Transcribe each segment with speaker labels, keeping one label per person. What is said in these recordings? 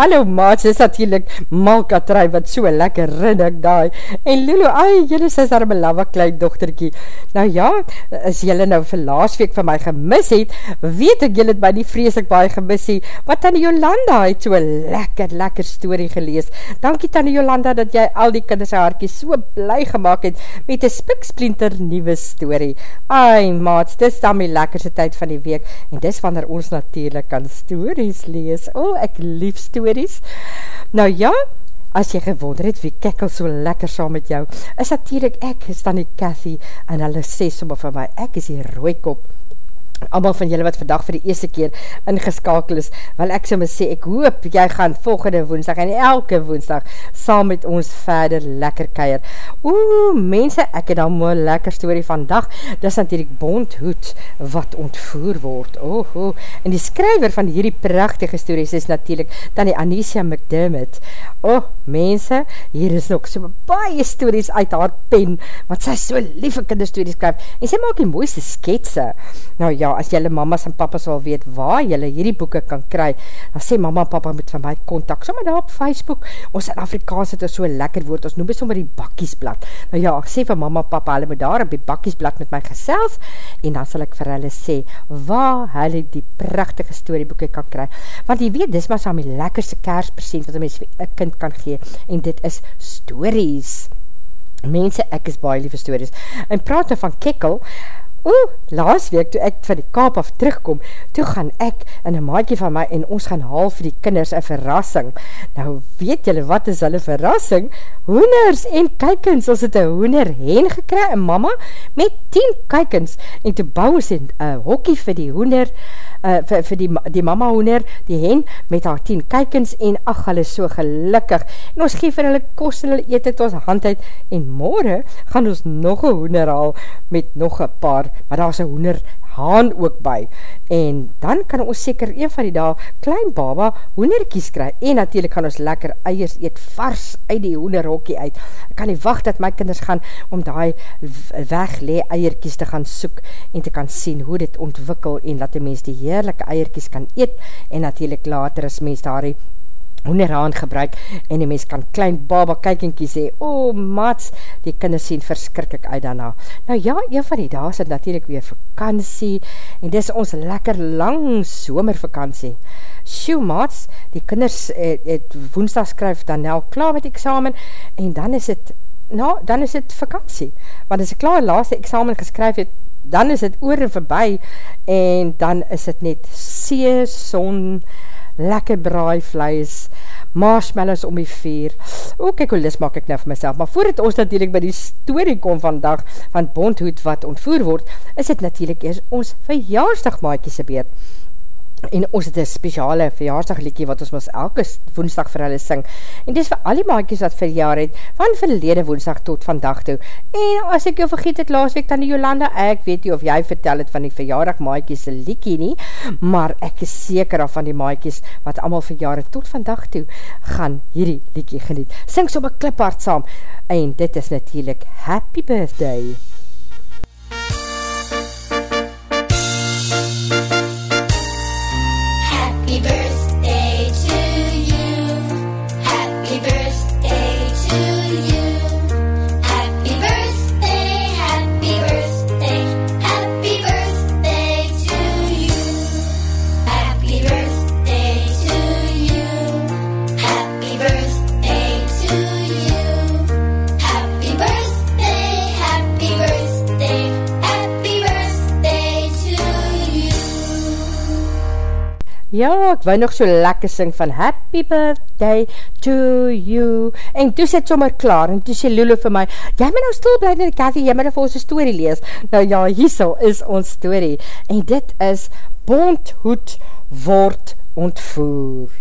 Speaker 1: Hallo maats, dis natuurlijk Malkatry wat so lekker rinnik daai. En Lulu, ai, jylle is daar my lawa klein dochterkie. Nou ja, as jylle nou vir laas week van my gemis het, weet ek jylle het my nie vreselik baie gemis het, wat Tanne Jolanda het so lekker, lekker story gelees. Dankie Tanne Jolanda dat jy al die kinders haarkie so bly gemaakt het met een spiksplinter nieuwe story. Ai maats, dis dan my lekkerste tyd van die week en dis wanneer ons natuurlijk kan stories lees. O, oh, ek lief stories. Nou ja, as jy gewonder het wie kekkel so lekker saam met jou, is natuurlijk ek, is dan die Cathy, en hulle sê sommer van my, ek is die rooikop, allemaal van julle wat vandag vir die eerste keer ingeskakel is, wel ek so my sê, ek hoop jy gaan volgende woensdag en elke woensdag saam met ons verder lekker keier. Oeh, mense, ek het al mooi lekker story vandag, dis natuurlijk Bondhoed wat ontvoer word. Oeh, oeh, en die skryver van hierdie prachtige stories is natuurlijk dan die Anisha McDermott. Oeh, mense, hier is nog so baie stories uit haar pen, want sy so lieve kinderstories skryf, en sy maak die mooiste sketse. Nou ja, as jylle mamas en papas wil weet waar jylle hierdie boeken kan kry, dan sê mama en papa moet van my contact, sommer daar op Facebook, ons in Afrikaans het so lekker woord, ons noem het sommer die bakkiesblad. Nou ja, ek sê van mama en papa, hulle moet daar op die bakkiesblad met my gesels, en dan sal ek vir hulle sê, waar hulle die prachtige storyboeken kan kry. Want jy weet, dis maar saam die lekkerste kerspresent, wat een mens vir een kind kan gee, en dit is stories. Mense, ek is baie lieve stories. En praat nou van kekkel, Oeh, laas week toe ek van die kaap af terugkom, toe gaan ek en een maatje van my en ons gaan haal vir die kinders een verrassing. Nou weet julle wat is hulle verrassing? Hoeners en kykens, ons het een hoener hen gekry, en mama, met 10 kykens, en toe bouw ons een uh, hokkie vir die hoener, uh, vir, vir die, die mama hoener, die hen, met haar 10 kykens, en ach, hulle so gelukkig, en ons geef vir hulle kost en hulle eet het ons hand uit, en morgen gaan ons nog een hoener haal, met nog een paar maar daar is een hoender haan ook by, en dan kan ons seker een van die dag klein baba hoenderkies kry, en natuurlijk kan ons lekker eiers eet vars uit die hoenderhokkie uit, ek kan nie wacht dat my kinders gaan om die weglee eierkies te gaan soek, en te kan sien hoe dit ontwikkel, en dat die mens die heerlijke eierkies kan eet, en natuurlijk later as mens daar die hoenderhaan gebruik en die mens kan klein baba kykinkie sê, o oh, mats, die kinders sien verskrik ek uit daarna. Nou ja, een van die daas het natuurlijk weer vakantie en dis ons lekker lang somervakantie. Sjoe mats, die kinders het, het woensdag skryf dan nou klaar met examen en dan is het, nou, dan is het vakantie. Want as ek klaar laaste examen geskryf het, dan is het oor en voorbij en dan is het net see, son, lekker braai vlees, marshmallows om die vier. O, kyk hoe lis maak ek nou vir myself. Maar voordat ons natuurlijk by die story kom vandag van Bondhoed wat ontvoer word, is het natuurlijk eers ons verjaarsdag maakjes beurt en ons het een speciale verjaarsdagliekie wat ons ons elke woensdag vir hulle sing. En dis vir al die maaikies wat verjaar het van verlede woensdag tot vandag toe. En as ek jou vergeet het laas week dan die Jolanda, ek weet nie of jy vertel het van die verjaardag maaikies liekie nie, maar ek is seker af van die maaikies wat allemaal verjaar het tot vandag toe gaan hierdie liekie geniet, sing so my kliphard saam. En dit is natuurlijk Happy Birthday Ja, ek wou nog so lekker sing van Happy birthday to you. En toe sit sommer klaar, en toe sê Lulu vir my, jy moet nou stil blij in die kaffee, jy moet nou vir ons story lees. Nou ja, hierso is ons story. En dit is, Bondhoed word ontvoer.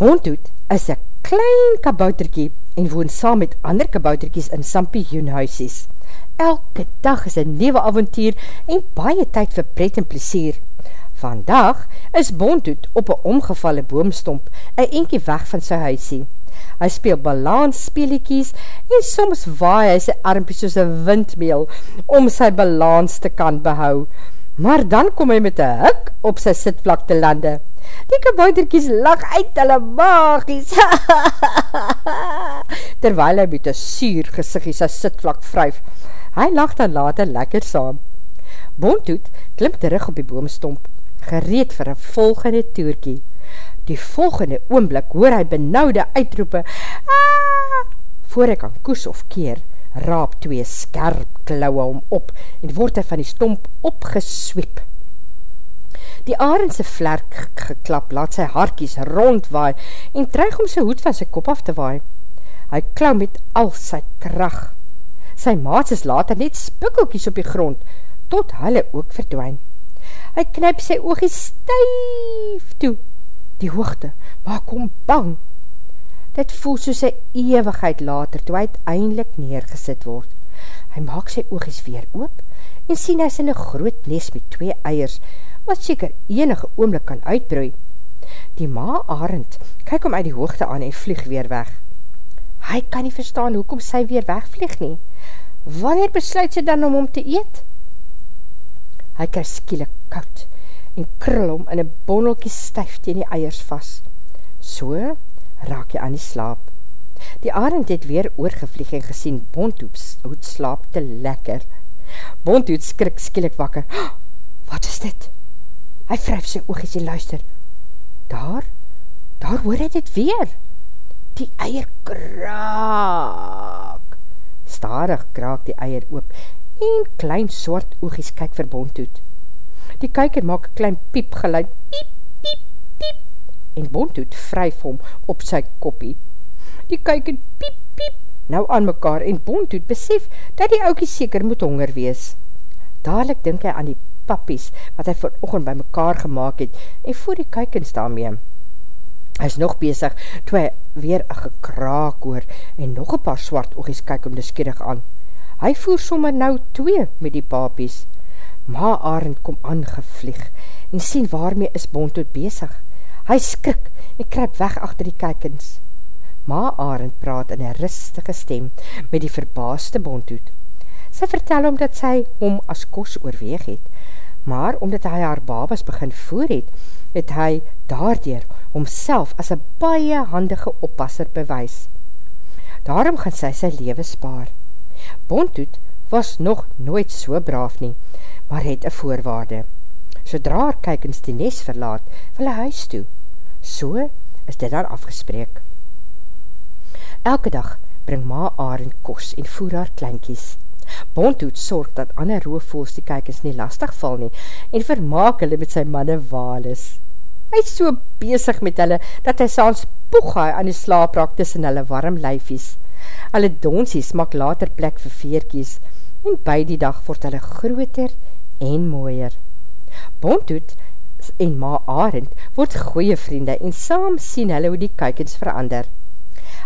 Speaker 1: Bondhoed is een klein kabouterkie en woon saam met ander kabouterkies in sampioenhuisies. Elke dag is een nieuwe avontuur en baie tyd vir pret en plesier. Vandag is Bondhoed op een omgevalle boomstomp, een enkie weg van sy huisie. Hy speel balans speeliekies en soms waai hy sy armpies soos een windmeel om sy balans te kan behou. Maar dan kom hy met een hik op sy sitvlak te lande. Die kabouterkies lach uit hulle magies. Terwyl hy met een suur gezichtje sy sitvlak vryf. Hy lach dan later lekker saam. Bondhoed klim terug op die boomstomp gereed vir een volgende toerkie. Die volgende oomblik hoor hy benauwde uitroepe, Aaah! Voor hy kan koes of keer, raap twee skerp klauwe om op en word hy van die stomp opgesweep. Die arendse vlerk geklap, laat sy harkies rondwaai en treig om sy hoed van sy kop af te waai. Hy klauw met al sy kracht. Sy maats is later net spikkelkies op die grond, tot hulle ook verdwijn. Hy knip sy oogie stuif toe. Die hoogte maak hom bang. Dit voel soos sy eeuwigheid later, toe hy uiteindelik neergesit word. Hy maak sy oogies weer oop en sien hy sy in een groot nes met twee eiers, wat seker enige oomlik kan uitbroei. Die ma arend kyk hom uit die hoogte aan en vlieg weer weg. Hy kan nie verstaan hoekom sy weer wegvlieg nie. Wanneer besluit sy dan om hom te eet? Hy kry skielik koud en krul om in een bonnelkie stuif teen die eiers vast. So raak hy aan die slaap. Die arend het weer oorgevlieg en gesien Bondhoed slaap te lekker. Bondhoed skrik skielik wakker. Wat is dit? Hy vryf sy oogies en luister. Daar, daar hoor hy dit weer. Die eier kraak. Starig kraak die eier oop en klein swart oogies kyk vir Bondhoed. Die kyker maak klein piep geluid, piep, piep, piep, en Bondhoed vryf hom op sy koppie. Die kyker piep, piep, nou aan mekaar, en Bondhoed besef dat die oukie seker moet honger wees. Dadelijk dink hy aan die pappies wat hy vanochtend by mekaar gemaakt het, en voor die kykens daarmee. Hy is nog bezig, toe hy weer een gekraak hoor, en nog een paar swart oogies kyk om deskierig aan. Hy voer sommer nou twee met die papies. Ma Arend kom aangevlieg en sien waarmee is Bontoot bezig. Hy skrik en kryp weg achter die kykens. Ma Arend praat in een rustige stem met die verbaaste Bontoot. Sy vertel hom dat sy om as kos oorweeg het, maar omdat hy haar babas begin voer het, het hy daardoor homself as een baie handige oppasser bewys. Daarom gaan sy sy leven spaar. Bondhoed was nog nooit so braaf nie, maar het een voorwaarde. Sodra haar kykens die nes verlaat, wil hy huis toe. So is dit dan afgespreek. Elke dag bring ma Arend kos en voer haar kleinkies. Bondhoed sorg dat ander roofvoels die kykens nie lastig val nie en vermaak hulle met sy manne walis. Hy is so bezig met hulle, dat hy saans poeg hy aan die slaapraak tussen hulle warm lyfies. Hulle donsies maak later plek vir veerkies en by die dag word hulle groter en mooier. Bondhoed en Ma Arend word goeie vriende en saam sien hulle hoe die kuikens verander.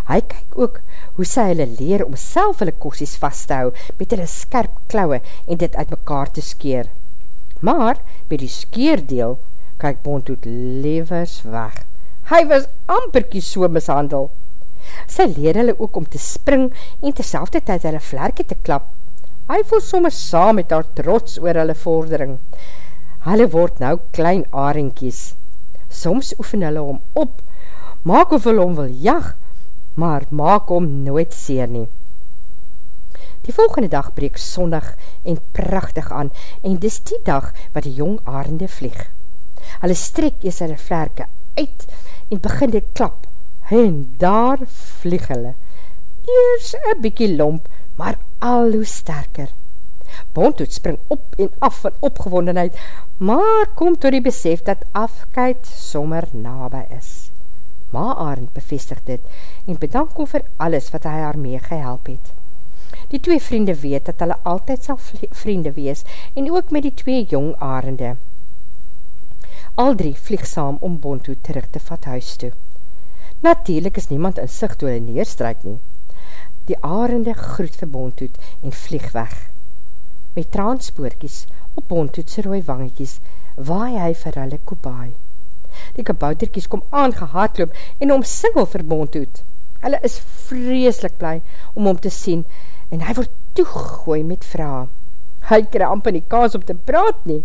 Speaker 1: Hy kyk ook hoe sy hulle leer om self hulle kosies vast te hou met hulle skerp klauwe en dit uit mekaar te skeer. Maar by die skeerdeel kyk Bondhoed levers weg. Hy was amperkie so mishandel. Sy leer hulle ook om te spring en terselfde tyd hulle vlerke te klap. Hy voel sommer saam met haar trots oor hulle vordering. Hulle word nou klein arenkies. Soms oefen hulle om op, maak of hulle om wil jag, maar maak om nooit seer nie. Die volgende dag breek sonnig en prachtig aan en dis die dag wat die jong arende vlieg. Hulle strek ees hulle vlerke uit en begin dit klap en daar vlieg hulle. Eers een bykie lomp, maar al hoe sterker. Bondhoed spring op en af van opgewondenheid, maar kom door die besef dat afkuit sommer nabij is. Ma Arend bevestig dit en bedank hom vir alles wat hy haar mee gehelp het. Die twee vriende weet dat hulle altyd sal vriende wees en ook met die twee jong Arende. Al drie vlieg saam om Bondhoed terug te vat huis toe.
Speaker 2: Natuurlijk is niemand in sicht toe hulle neerstrijk nie. Die arende groet vir Bontoet en vlieg weg. Met transpoorkies op Bontoetse rooi wangekies waai hy vir hulle kobaai. Die kabouterkies kom aangehaadloop en omsingel vir Bontoet. Hulle is vreeslik bly om hom te sien en hy word toegegooi met vraag. Hy kry amper nie kaas om te praat nie.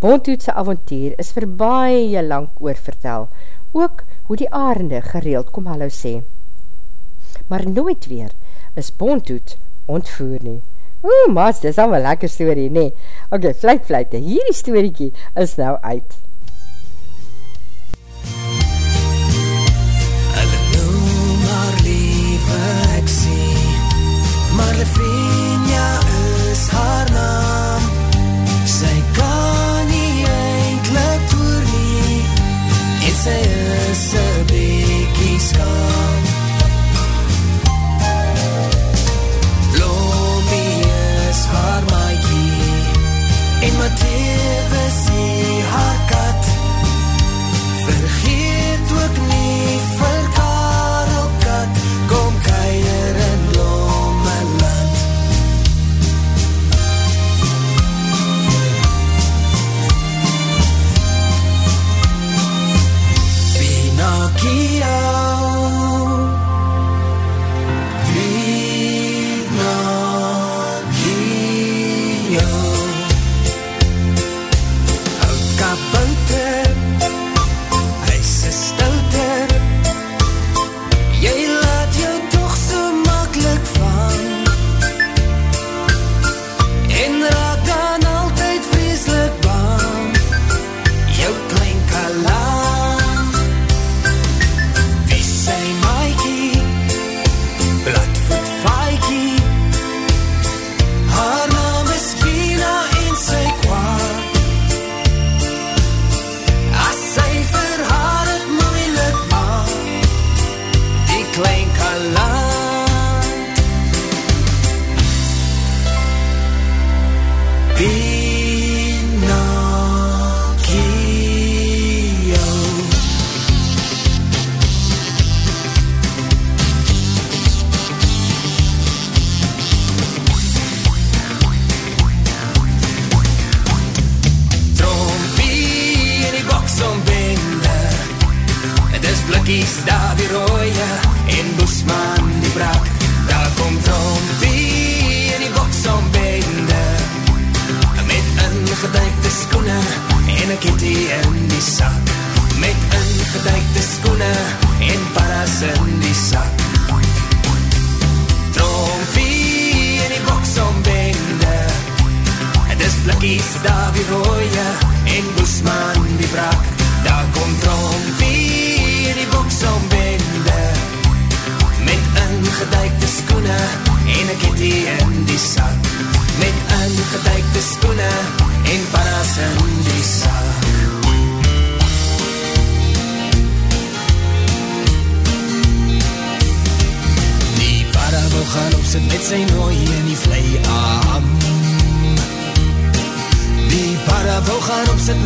Speaker 2: Bontoetse avontuur is vir baie lang oor vertel, ook hoe die arende gereeld kom hallo sê maar nooit weer is Bontoet ontvoer nie. Oeh, maas, dis al een lekker story, nee. Ok, vluit, vluit, hierdie storiekie is nou uit.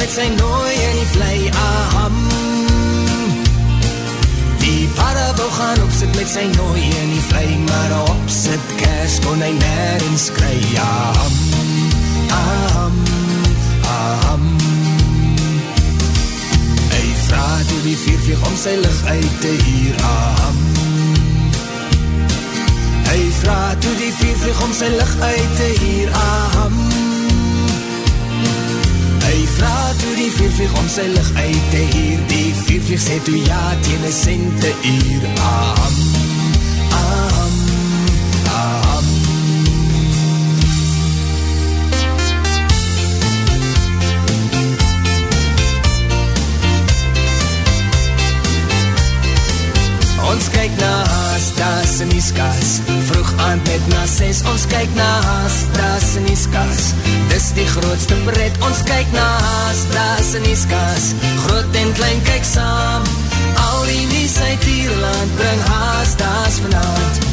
Speaker 3: met sy nooi en die vlei aham. Die parabel gaan opsit met sy nooi en die vlei Maar opsit. Kers kon hy nergens kry. Aham, aham, aham. Hy vraag toe die viervlieg om sy lig uit te hier aham. Hy
Speaker 4: vraag toe die viervlieg om sy lig uit te hier aham. Vra toe die veervlieg om sy lig uit te hier Die veervlieg sê toe ja, teen een cent te uur Aham net na 6 Ons kyk na Haastas in die skas Dis die grootste pret Ons kyk na Haastas in die skas Groot en klein kyk saam. Al die nies uit Ierland Bring Haastas vanavond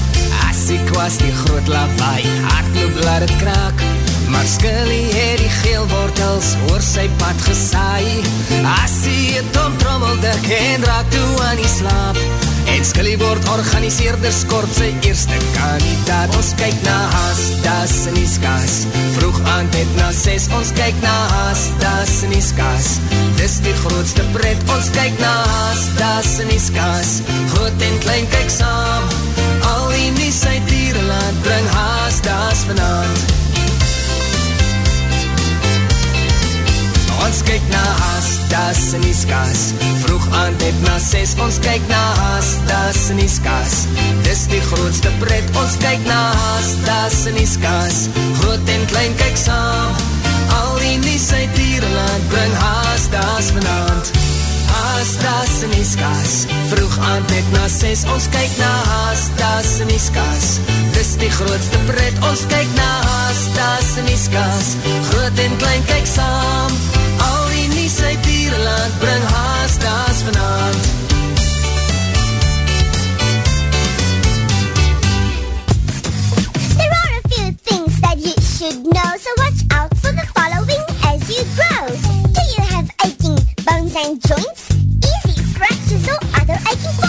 Speaker 2: Asiek was die groot lawaai Hartloop laat het kraak. Maar Scully het die geelwortels oor sy pad gesaai. Asie het om trommeldik en raak toe aan die slaap. En Skilly word organiseerders kort sy eerste kandidaat.
Speaker 4: Ons kyk na haas, das in die skas Vroeg aan net na ses, ons kyk na haas, das in die skas Dis die grootste pret, ons kyk na haas, das in die skas Groot en klein kyk saam. Al die nies uit dierenland Bring haas, das vanavond Ons kyk na haas, das in die skas Vroeg aan net na ses, ons kyk na haas, das in die skas Dis die grootste pret, ons kyk na haas, das in die skas Groot en klein kyk saam. Al die nies uit dierenland Bring haas, das vanavond
Speaker 5: Haas, das in die skas Vroeg aan net na ses, ons kyk na haas, das in die skas Dis die grootste pret, ons kyk na haas, das in die skas Groot en klein kyk saam Nies uit bring haas daas vanavond There are a few things that you should know So watch out for the following as you grow Do you have aching bones and joints? Easy fractures or other aching points?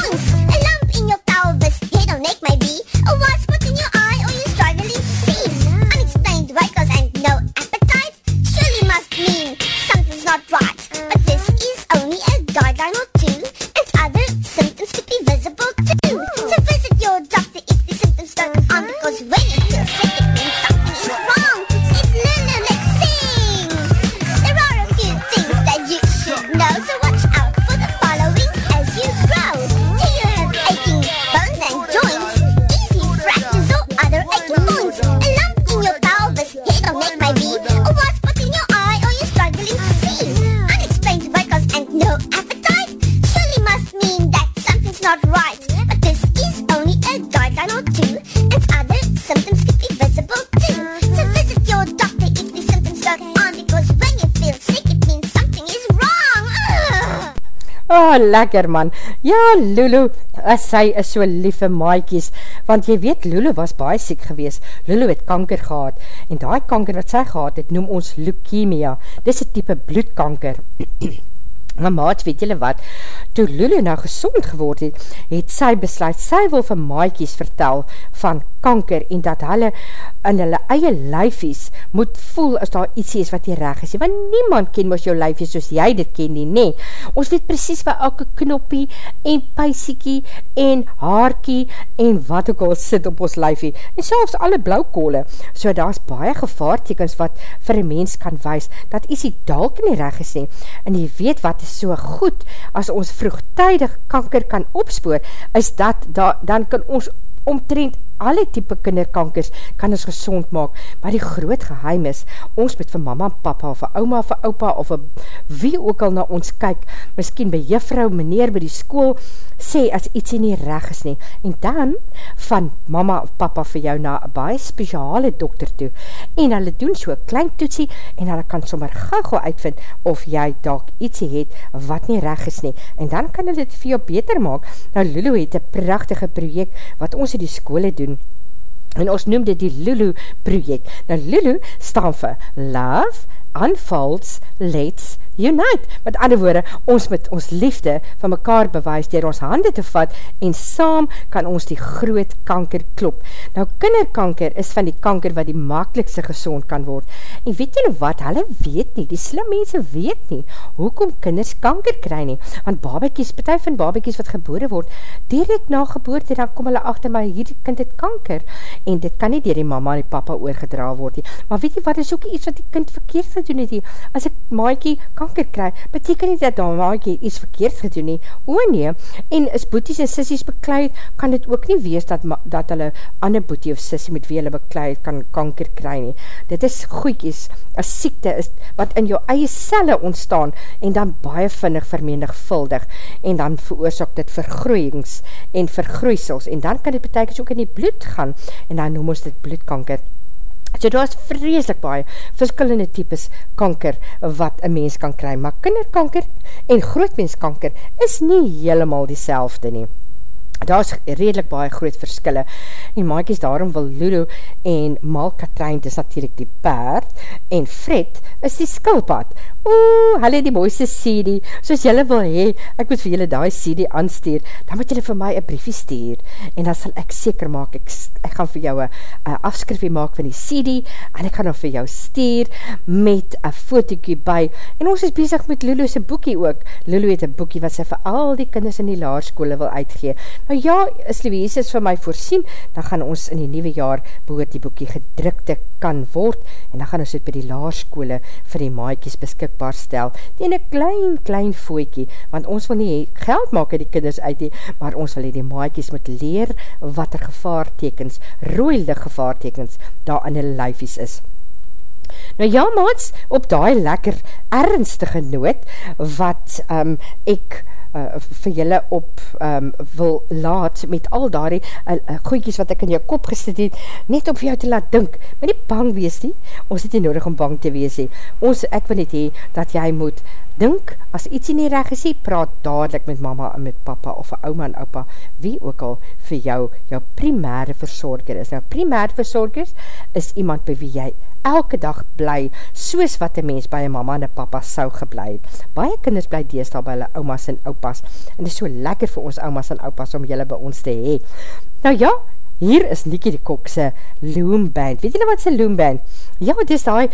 Speaker 1: Lekker man. Ja, Lulu, as sy is so lieve maaikies, want jy weet, Lulu was baie siek gewees. Lulu het kanker gehad, en die kanker wat sy gehad het, noem ons leukemia. Dis een type bloedkanker. Maar maat, weet julle wat, toe Lulu nou gezond geword het, het sy besluit, sy wil vir maaikies vertel van kanker en dat hulle in hulle eie lyfies moet voel as daar iets is wat nie reg is. Want niemand ken ons jou lyfies soos jy dit ken nie, nee. Ons weet precies waar elke knoppie en pysiekie en haarkie en wat ook al sit op ons lyfie. En selfs alle blauwkole. So daar is baie gevaartekens wat vir een mens kan wees, dat iets die dalk nie reg is nie. En jy weet wat is so goed, as ons vroegtijdig kanker kan opspoor, is dat, da, dan kan ons omtrent alle type kinderkankers kan ons gezond maak, maar die groot geheim is, ons moet vir mama en papa, of vir ouma, of vir opa, of vir wie ook al na ons kyk, miskien by juffrou, meneer, by die school, sê as iets nie reg is nie, en dan van mama of papa vir jou na een baie speciale dokter toe, en hulle doen so klein toetsie, en hulle kan sommer gauw uitvind, of jy dalk ietsie het, wat nie reg is nie, en dan kan hulle dit vir jou beter maak, nou Lulu het een prachtige project, wat ons in die skole doen, en ons noem dit die Lulu project. Nou Lulu staan vir Love, Unfolds, Let's Unite. Met ander woorde, ons met ons liefde van mekaar bewys dier ons hande te vat en saam kan ons die groot kanker klop. Nou kinderkanker is van die kanker wat die makkelijkste gezond kan word. En weet julle wat, hulle weet nie, die slim mense weet nie, hoekom kinders kanker kry nie. Want babiekies, partij van babiekies wat gebore word, direct na geboorte, dan kom hulle achter, maar hierdie kind het kanker. En dit kan nie dier die mama en die papa oorgedra word nie. Maar weet jy wat, is ook iets wat die kind verkeerd gedoen het nie. As ek maaikie kanker kry, beteken nie dat daar maaikie iets verkeerd gedoen nie. O nee, en as boeties en sissies bekleid, kan dit ook nie wees dat, dat hulle ander boetie of sissie met wie hulle bekleid kan kanker kry nie. Dit is goeikies, as siekte is wat in jou eie celle ontstaan en dan baie vinnig vermenigvuldig en dan veroorzaak dit vergroeiings en vergroeisels en dan kan dit betekens ook in die bloed gaan en dan noem ons dit bloedkanker. So daar is vreselik baie verskillende types kanker wat een mens kan kry, maar kinderkanker en grootmenskanker is nie helemaal die selfde nie. Daar is redelijk baie groot verskille en maakies daarom wil Ludo en Mal Katrijn, dis natuurlijk die paard en Fred is die skilpad Oeh, hulle die mooiste CD, soos julle wil hee, ek moet vir julle die CD aanstuur, dan moet julle vir my een briefie stuur, en dan sal ek seker maak, ek, ek gaan vir jou een afskrifie maak van die CD, en ek gaan dan vir jou stuur, met een fotokie by, en ons is bezig met Lulu's boekie ook, Lulu het een boekie wat sy vir al die kinders in die laarskole wil uitgee, nou ja, as Louise is vir my voorsien, dan gaan ons in die nieuwe jaar behoort die boekie gedrukte kan word, en dan gaan ons dit by die laarskole vir die maaikies beskikbaar stel, teen een klein, klein fooikie, want ons wil nie geld maak die kinders uit die, maar ons wil die maaikies moet leer wat er gevaartekens, rooilde gevaartekens, daar in die lijfies is. Nou ja, maats, op die lekker ernstige noot, wat um, ek uh, vir julle op um, wil laat met al daardie uh, uh, goeikies wat ek in jou kop gesit het, net om vir jou te laat dink, maar nie bang wees nie, ons het nie nodig om bang te wees nie, ons, ek wil net hee, dat jy moet dink, as iets nie reg is, praat dadelijk met mama en met papa, of ouma en opa, wie ook al vir jou, jou primaire verzorger is. Nou, primaire verzorgers is iemand by wie jy elke dag bly, soos wat die mens by een mama en een papa sou geblei. Baie kinders bly deestal by hulle oumas en opas, en dit is so lekker vir ons oumas en opas om julle by ons te hee. Nou ja, hier is Nikkie die Kokse Loom Band. Weet julle wat sy Loom Band? Ja, dit is die,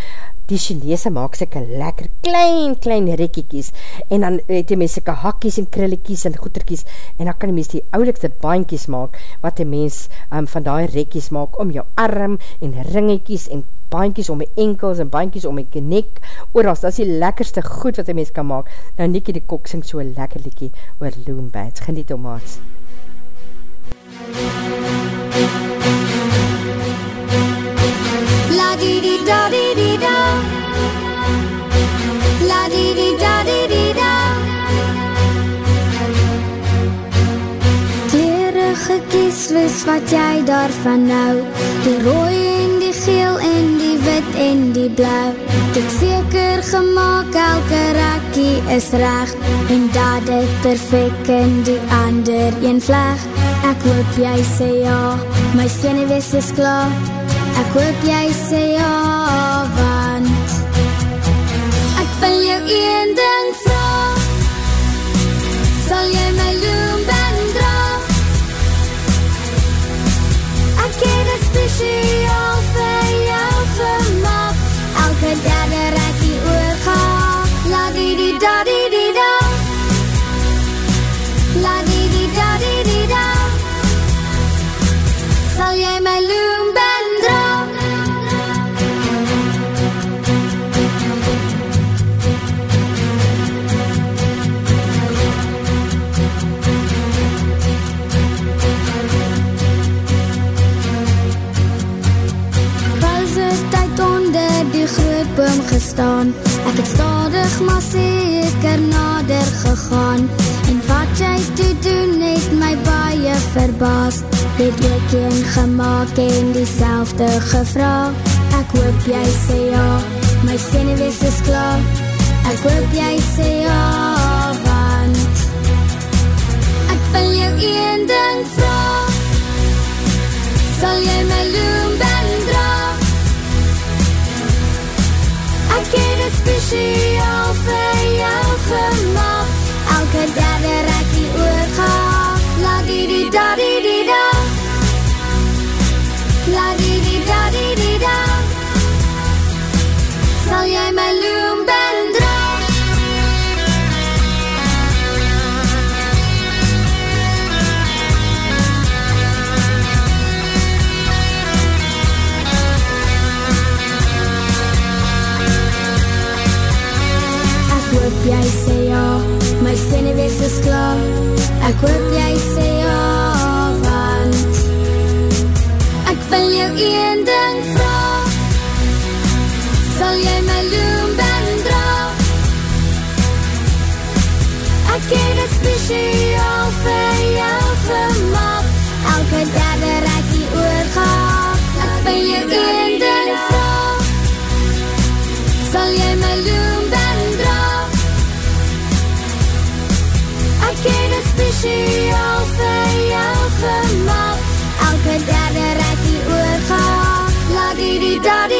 Speaker 1: die Chinese maak syke lekker klein, klein rekkiekies, en dan het die mens syke hakkies en krillekies en goeterkies, en dan kan die mens die oulikste baankies maak, wat die mens um, van die rekkies maak, om jou arm en ringekies en baankies om my enkels en baankies om my nek, oorals, dat is die lekkerste goed wat die mens kan maak. Nou Nikkie die Kok sing so lekker liekie oor Loom Bands. Geniet om maats.
Speaker 6: La di di da di di da wees wat jy daarvan nou Die rooi en die geel en die wit en die blauw Ek seker gemaakt, elke rakkie is recht En dat dit perfect in die ander een vleg. Ek hoop jy sê ja, my senewees is klaar. Ek hoop jy sê ja, want Ek wil jou een ding vraag stadig maar seker nader gegaan. En wat jy te doen het my baie verbaas. Het ook een gemaakt en die selfde gevra Ek hoop jy sê ja, my senewees is klaar. Ek hoop jy sê ja, Ek het speciaal vir jou gemaakt. Elke derde rekkie oorga Ek wil jou een ding vraag Sal jy my loomband dra? Ek het het speciaal vir jou gemaakt. Elke derde rekkie oorga La di di da di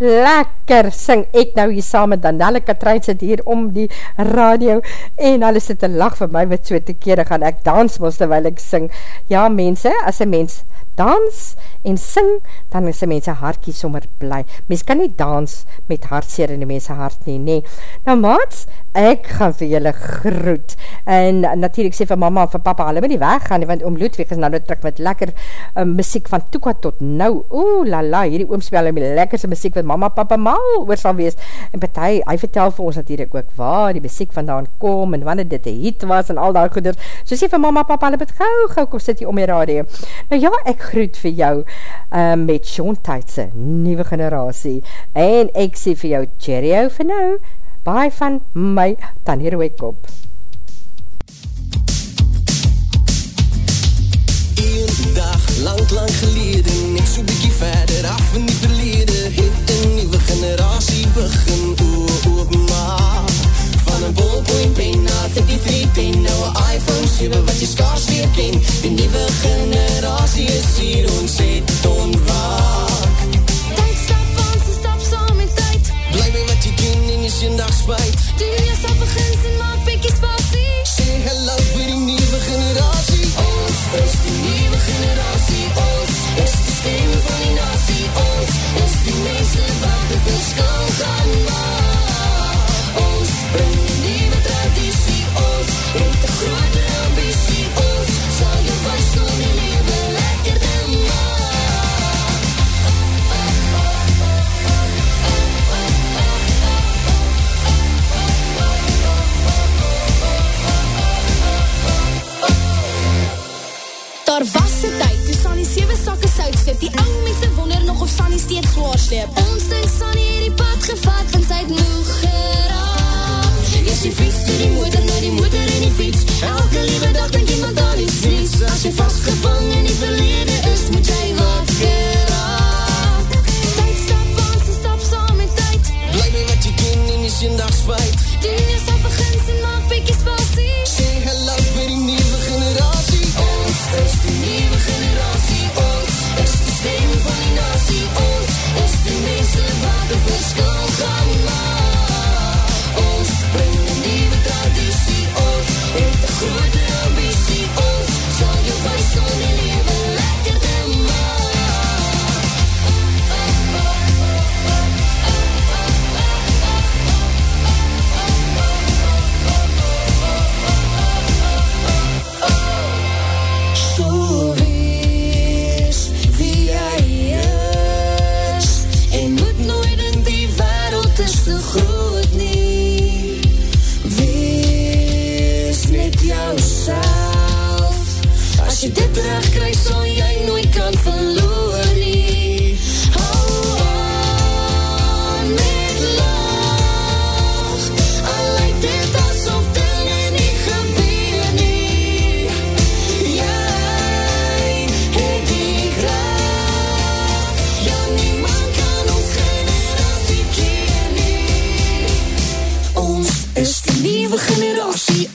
Speaker 1: lekker sing ek nou hier saam met Danelle Katrein sit hier om die radio en hulle sit te lach vir my wat so te kere gaan ek dans moest terwijl ek sing. Ja mense, as een mens dans en sing, dan is die mense hartkie sommer bly. Mens kan nie dans met hartseer in die mense hart nie, nee. Nou maats, ek gaan vir julle groet. En natuurlijk sê vir mama en vir papa, hulle moet nie weggaan want oom Ludwig is nou nou terug met lekker um, muziek van toekwa tot nou. Oeh, la la, hierdie oom speel met lekkerse muziek wat mama papa mal oor sal wees. En partij, hy vertel vir ons natuurlijk ook waar die muziek vandaan kom en wanneer dit een hit was en al die goeders. So sê vir mama papa, hulle moet gauw, gauw kom sit hier om die radio. Nou ja, ek groet vir jou um, met Sean Tijdse, nieuwe generatie. En ek sê vir jou, cheerio vir nou, bye van my Tanny Rooikop.
Speaker 4: Een dag, lang, lang gelede, net so bykie verder af in die verlede, het een nieuwe generatie begin oopmaak. Van een ballpoint pen na 33 pen, nou een iPhone 7 wat jy skaars weer ken, die nieuwe generatie is hier, ons het ken en jy sien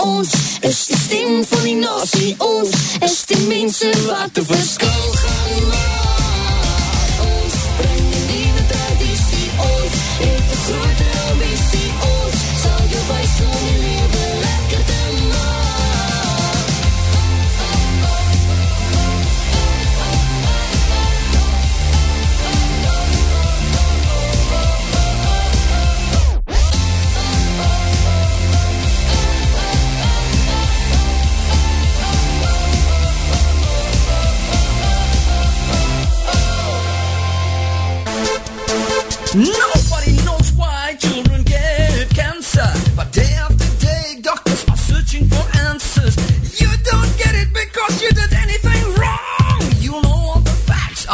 Speaker 4: Ons. Is die stem van die nasie Ons. Is die mense wat die verskil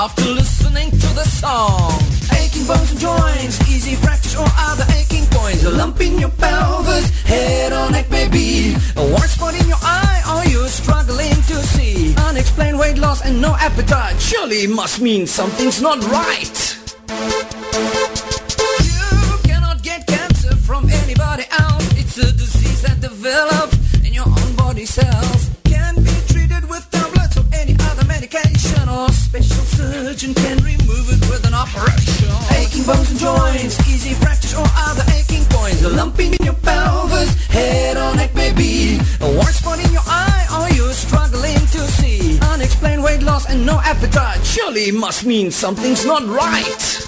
Speaker 7: after listening to the song. Aching bones and joints, easy fractures or other aching points. A lump in your pelvis, head or neck maybe. A white spot in your eye or you're struggling to see. Unexplained weight loss and no appetite. Surely must mean something's not right. You cannot get cancer from anybody else. It's a disease that develops special surgeon can remove it with an operation. Aching bones and joints, easy fractures or other aching points. A lumping in your pelvis, head or neck maybe. A warm spot in your eye or you're struggling to see. Unexplained weight loss and no appetite surely must mean something's not right.